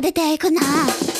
やっ出ていくな。